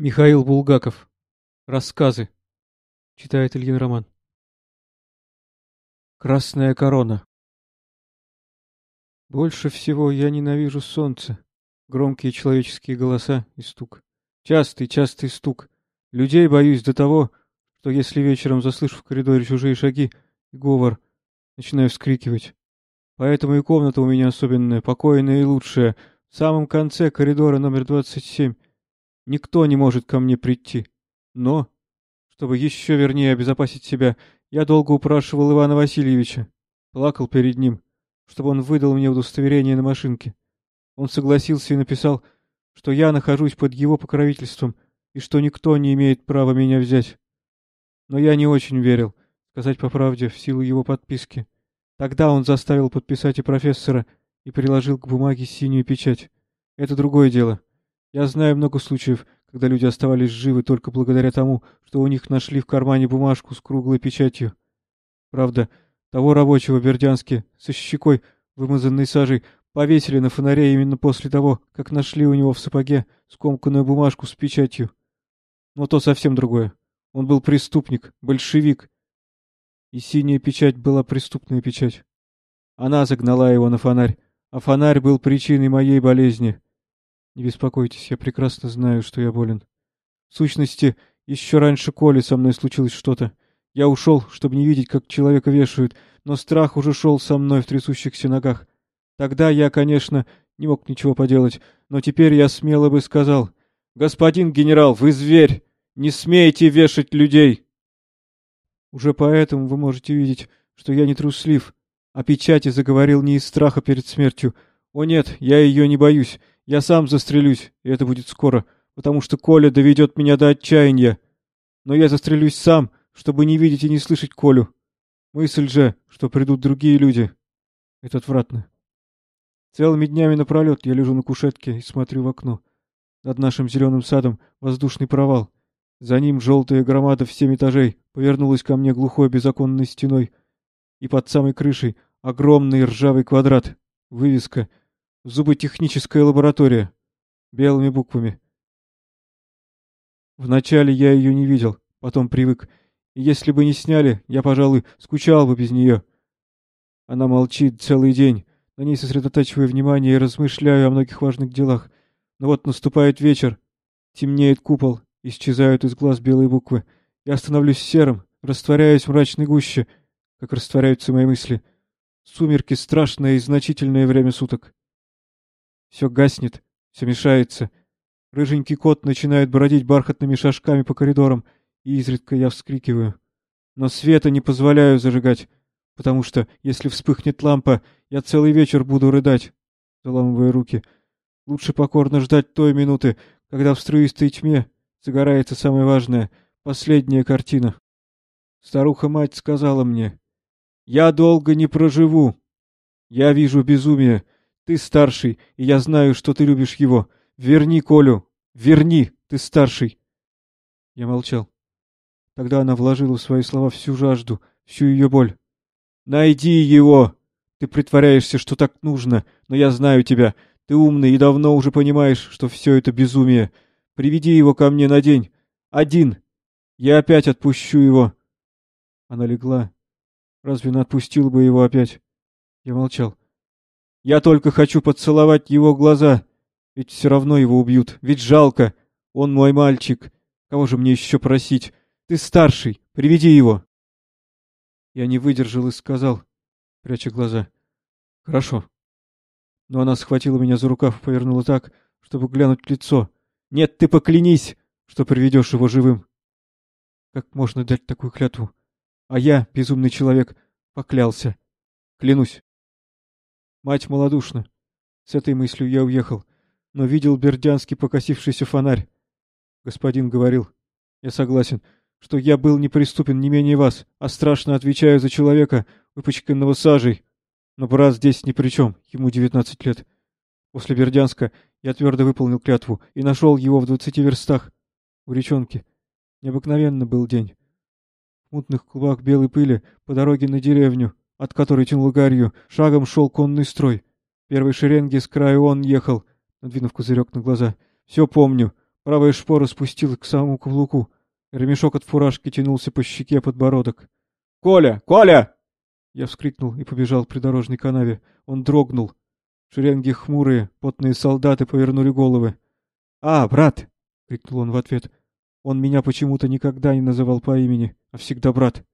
Михаил Булгаков. Рассказы. Читает Ильин Роман. Красная корона. Больше всего я ненавижу солнце. Громкие человеческие голоса и стук. Частый, частый стук. Людей боюсь до того, что если вечером заслышу в коридоре чужие шаги и говор, начинаю вскрикивать. Поэтому и комната у меня особенная, покойная и лучшая, в самом конце коридора номер двадцать семь. Никто не может ко мне прийти. Но, чтобы еще вернее обезопасить себя, я долго упрашивал Ивана Васильевича. Плакал перед ним, чтобы он выдал мне удостоверение на машинке. Он согласился и написал, что я нахожусь под его покровительством и что никто не имеет права меня взять. Но я не очень верил, сказать по правде, в силу его подписки. Тогда он заставил подписать и профессора и приложил к бумаге синюю печать. Это другое дело. Я знаю много случаев, когда люди оставались живы только благодаря тому, что у них нашли в кармане бумажку с круглой печатью. Правда, того рабочего в со щекой, вымазанной сажей, повесили на фонаре именно после того, как нашли у него в сапоге скомканную бумажку с печатью. Но то совсем другое. Он был преступник, большевик. И синяя печать была преступная печать. Она загнала его на фонарь, а фонарь был причиной моей болезни. Не беспокойтесь, я прекрасно знаю, что я болен. В сущности, еще раньше Коли со мной случилось что-то. Я ушел, чтобы не видеть, как человека вешают, но страх уже шел со мной в трясущихся ногах. Тогда я, конечно, не мог ничего поделать, но теперь я смело бы сказал, «Господин генерал, вы зверь! Не смейте вешать людей!» Уже поэтому вы можете видеть, что я не труслив. О печати заговорил не из страха перед смертью. О нет, я ее не боюсь. Я сам застрелюсь, и это будет скоро, потому что Коля доведет меня до отчаяния. Но я застрелюсь сам, чтобы не видеть и не слышать Колю. Мысль же, что придут другие люди, это отвратно. Целыми днями напролет я лежу на кушетке и смотрю в окно. Над нашим зеленым садом воздушный провал. За ним желтая громада в семь этажей повернулась ко мне глухой безоконной стеной. И под самой крышей огромный ржавый квадрат. Вывеска Зуботехническая лаборатория. Белыми буквами. Вначале я ее не видел, потом привык. И если бы не сняли, я, пожалуй, скучал бы без нее. Она молчит целый день, на ней сосредотачиваю внимание и размышляю о многих важных делах. Но вот наступает вечер, темнеет купол, исчезают из глаз белые буквы. Я становлюсь серым, растворяюсь в мрачной гуще, как растворяются мои мысли. Сумерки — страшное и значительное время суток. Все гаснет, все мешается. Рыженький кот начинает бродить бархатными шажками по коридорам, и изредка я вскрикиваю. Но света не позволяю зажигать, потому что, если вспыхнет лампа, я целый вечер буду рыдать, заламывая руки. Лучше покорно ждать той минуты, когда в струистой тьме загорается самое важное — последняя картина. Старуха-мать сказала мне, «Я долго не проживу. Я вижу безумие, ты старший, и я знаю, что ты любишь его. Верни Колю! Верни! Ты старший!» Я молчал. Тогда она вложила в свои слова всю жажду, всю ее боль. «Найди его! Ты притворяешься, что так нужно, но я знаю тебя. Ты умный и давно уже понимаешь, что все это безумие. Приведи его ко мне на день. Один. Я опять отпущу его». Она легла. Разве она отпустила бы его опять? Я молчал. Я только хочу поцеловать его глаза. Ведь все равно его убьют. Ведь жалко. Он мой мальчик. Кого же мне еще просить? Ты старший. Приведи его. Я не выдержал и сказал, пряча глаза. Хорошо. Но она схватила меня за рукав и повернула так, чтобы глянуть в лицо. Нет, ты поклянись, что приведешь его живым. Как можно дать такую клятву? А я, безумный человек, поклялся. Клянусь. Мать малодушна. С этой мыслью я уехал, но видел бердянский покосившийся фонарь. Господин говорил, я согласен, что я был неприступен не менее вас, а страшно отвечаю за человека, выпачканного сажей. Но брат здесь ни при чем, ему девятнадцать лет. После Бердянска я твердо выполнил клятву и нашел его в двадцати верстах, у речонки. Необыкновенно был день. В мутных клубах белой пыли по дороге на деревню от которой тянуло гарью, шагом шел конный строй. Первой шеренги с краю он ехал, надвинув козырек на глаза. Все помню. Правая шпора спустилась к самому каблуку. Ремешок от фуражки тянулся по щеке подбородок. «Коля! Коля!» Я вскрикнул и побежал к придорожной канаве. Он дрогнул. Шеренги хмурые, потные солдаты повернули головы. «А, брат!» — крикнул он в ответ. Он меня почему-то никогда не называл по имени, а всегда брат.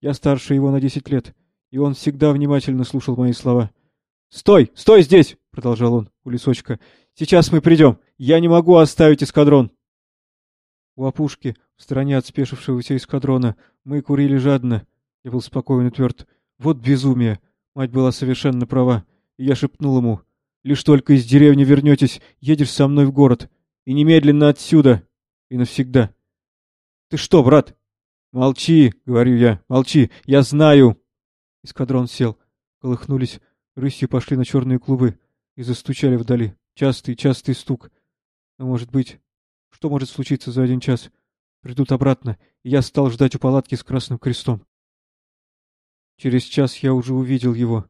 Я старше его на десять лет, и он всегда внимательно слушал мои слова. «Стой! Стой здесь!» — продолжал он у лесочка. «Сейчас мы придем! Я не могу оставить эскадрон!» У опушки, в стороне от спешившегося эскадрона, мы курили жадно. Я был спокоен и тверд. Вот безумие! Мать была совершенно права, я шепнул ему. «Лишь только из деревни вернетесь, едешь со мной в город. И немедленно отсюда!» И навсегда. «Ты что, брат?» «Молчи!» — говорю я. «Молчи! Я знаю!» Эскадрон сел. Колыхнулись Рысью пошли на черные клубы и застучали вдали. Частый, частый стук. Но, может быть, что может случиться за один час? Придут обратно, и я стал ждать у палатки с красным крестом. Через час я уже увидел его.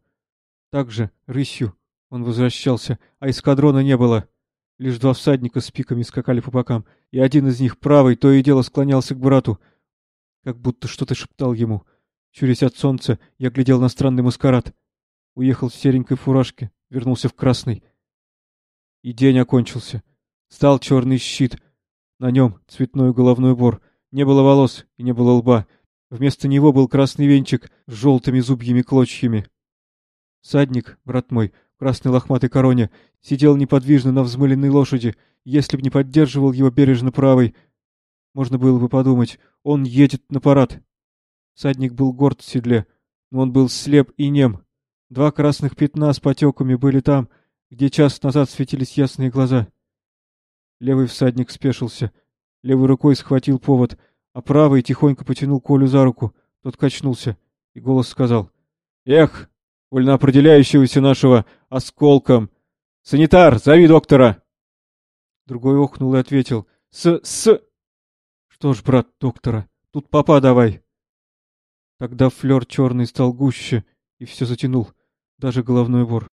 Так же, рысью, он возвращался, а эскадрона не было. Лишь два всадника с пиками скакали по бокам, и один из них, правый, то и дело склонялся к брату, как будто что-то шептал ему. Чурясь от солнца, я глядел на странный маскарад. Уехал в серенькой фуражке, вернулся в красный. И день окончился. Стал черный щит. На нем цветной головной убор. Не было волос и не было лба. Вместо него был красный венчик с желтыми зубьями клочьями. Садник, брат мой, в красной лохматой короне, сидел неподвижно на взмыленной лошади. Если б не поддерживал его бережно правой, можно было бы подумать, он едет на парад. Садник был горд в седле, но он был слеп и нем. Два красных пятна с потеками были там, где час назад светились ясные глаза. Левый всадник спешился, левой рукой схватил повод, а правый тихонько потянул Колю за руку. Тот качнулся, и голос сказал. — Эх, вольно определяющегося нашего осколком! Санитар, зови доктора! Другой охнул и ответил. — С... с... Что ж, брат, доктора, тут папа давай. Тогда флер черный стал гуще и все затянул даже головной вор.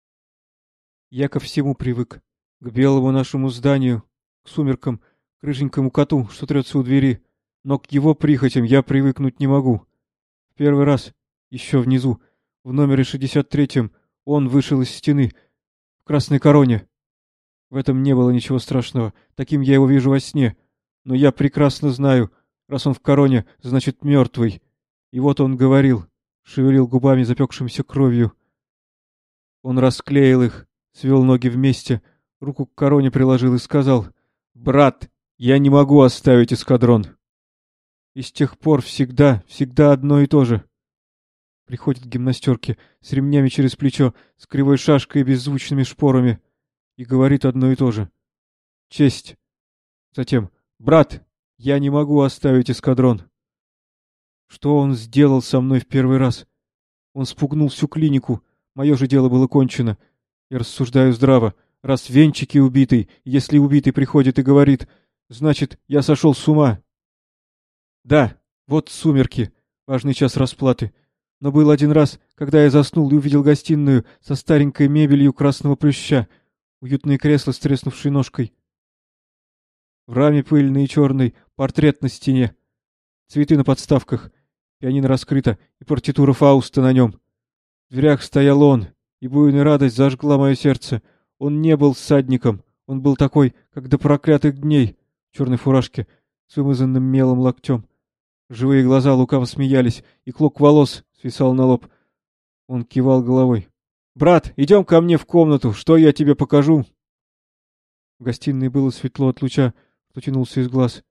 Я ко всему привык. К белому нашему зданию, к сумеркам, к рыженькому коту, что трется у двери. Но к его прихотям я привыкнуть не могу. В первый раз, еще внизу, в номере 63-м, он вышел из стены, в красной короне. В этом не было ничего страшного, таким я его вижу во сне. Но я прекрасно знаю, раз он в короне, значит мертвый. И вот он говорил, шевелил губами, запекшимся кровью. Он расклеил их, свел ноги вместе, руку к короне приложил и сказал, «Брат, я не могу оставить эскадрон». И с тех пор всегда, всегда одно и то же. Приходит к гимнастерке с ремнями через плечо, с кривой шашкой и беззвучными шпорами, и говорит одно и то же. «Честь». Затем, «Брат, я не могу оставить эскадрон». Что он сделал со мной в первый раз? Он спугнул всю клинику, Мое же дело было кончено. Я рассуждаю здраво. Раз венчики убитый, если убитый приходит и говорит, значит, я сошел с ума. Да, вот сумерки, важный час расплаты. Но был один раз, когда я заснул и увидел гостиную со старенькой мебелью красного плюща, уютные кресла с треснувшей ножкой. В раме пыльный и черный, портрет на стене. Цветы на подставках, пианино раскрыто и партитура Фауста на нем. В дверях стоял он, и буйная радость зажгла мое сердце. Он не был всадником, он был такой, как до проклятых дней, в черной фуражке, с вымазанным мелом локтем. Живые глаза лукаво смеялись, и клок волос свисал на лоб. Он кивал головой. «Брат, идем ко мне в комнату, что я тебе покажу?» В гостиной было светло от луча, что тянулся из глаз,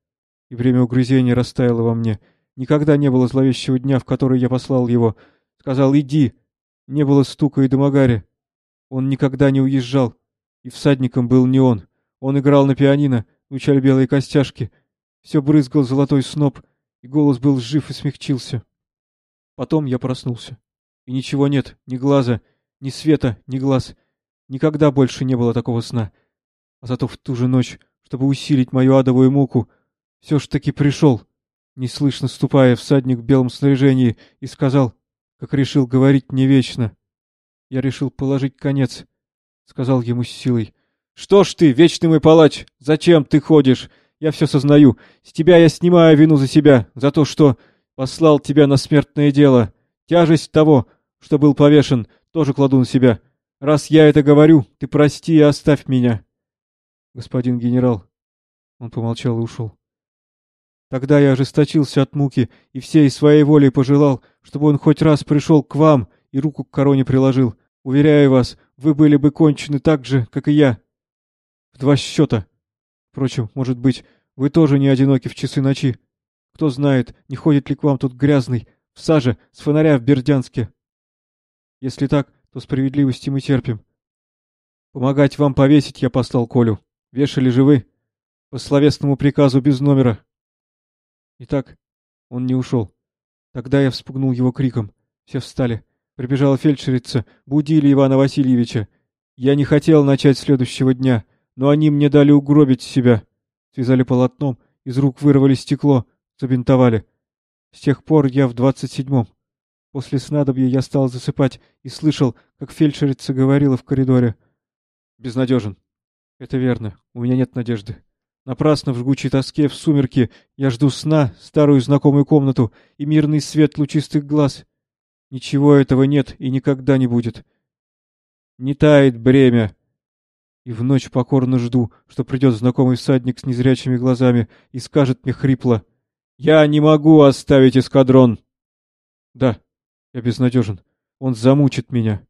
и время угрызения растаяло во мне. Никогда не было зловещего дня, в который я послал его. Сказал «иди», не было стука и дымогаря. Он никогда не уезжал. И всадником был не он. Он играл на пианино, звучали белые костяшки. Все брызгал золотой сноп, и голос был жив и смягчился. Потом я проснулся. И ничего нет, ни глаза, ни света, ни глаз. Никогда больше не было такого сна. А зато в ту же ночь, чтобы усилить мою адовую муку, все ж таки пришел, неслышно ступая всадник в белом снаряжении, и сказал как решил говорить не вечно. Я решил положить конец, — сказал ему с силой. Что ж ты, вечный мой палач, зачем ты ходишь? Я все сознаю. С тебя я снимаю вину за себя, за то, что послал тебя на смертное дело. Тяжесть того, что был повешен, тоже кладу на себя. Раз я это говорю, ты прости и оставь меня. Господин генерал. Он помолчал и ушел. Тогда я ожесточился от муки и всей своей волей пожелал, чтобы он хоть раз пришел к вам и руку к короне приложил. Уверяю вас, вы были бы кончены так же, как и я. В два счета. Впрочем, может быть, вы тоже не одиноки в часы ночи. Кто знает, не ходит ли к вам тут грязный, в саже, с фонаря в Бердянске. Если так, то справедливости мы терпим. Помогать вам повесить я послал Колю. Вешали же вы. По словесному приказу без номера. Итак, он не ушел. Тогда я вспугнул его криком. Все встали. Прибежала фельдшерица, будили Ивана Васильевича. Я не хотел начать следующего дня, но они мне дали угробить себя. Связали полотном, из рук вырвали стекло, забинтовали. С тех пор я в двадцать седьмом. После снадобья я стал засыпать и слышал, как фельдшерица говорила в коридоре. Безнадежен. Это верно, у меня нет надежды. Напрасно в жгучей тоске, в сумерки, я жду сна, старую знакомую комнату и мирный свет лучистых глаз. Ничего этого нет и никогда не будет. Не тает бремя. И в ночь покорно жду, что придет знакомый всадник с незрячими глазами и скажет мне хрипло. «Я не могу оставить эскадрон!» Да, я безнадежен. Он замучит меня.